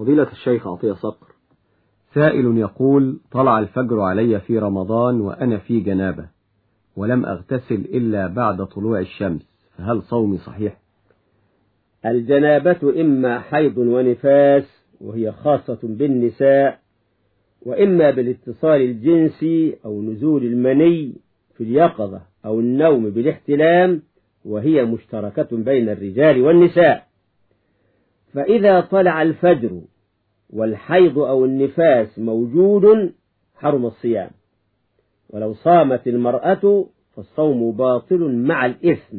فضيلة الشيخ عطية صقر سائل يقول طلع الفجر علي في رمضان وأنا في جنابة ولم أغتسل إلا بعد طلوع الشمس فهل صومي صحيح؟ الجنابة إما حيض ونفاس وهي خاصة بالنساء وإما بالاتصال الجنسي أو نزول المني في اليقظة أو النوم بالاحتلام وهي مشتركة بين الرجال والنساء. فإذا طلع الفجر والحيض أو النفاس موجود حرم الصيام. ولو صامت المرأة فالصوم باطل مع الإثم.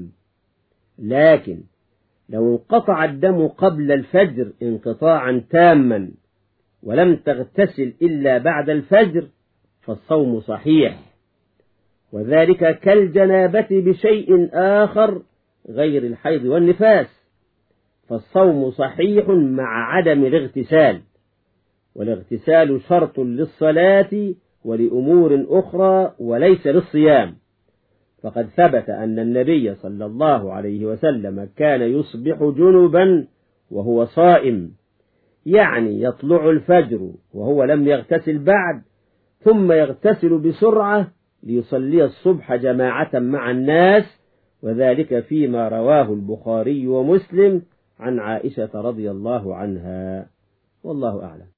لكن لو انقطع الدم قبل الفجر انقطاعا تاما ولم تغتسل إلا بعد الفجر فالصوم صحيح. وذلك كالجنابة بشيء آخر غير الحيض والنفاس. فالصوم صحيح مع عدم الاغتسال. والاغتسال شرط للصلاة ولأمور أخرى وليس للصيام. فقد ثبت أن النبي صلى الله عليه وسلم كان يصبح جنبا وهو صائم يعني يطلع الفجر وهو لم يغتسل بعد ثم يغتسل بسرعة ليصلي الصبح جماعة مع الناس وذلك فيما رواه البخاري ومسلم عن عائشة رضي الله عنها. والله أعلم.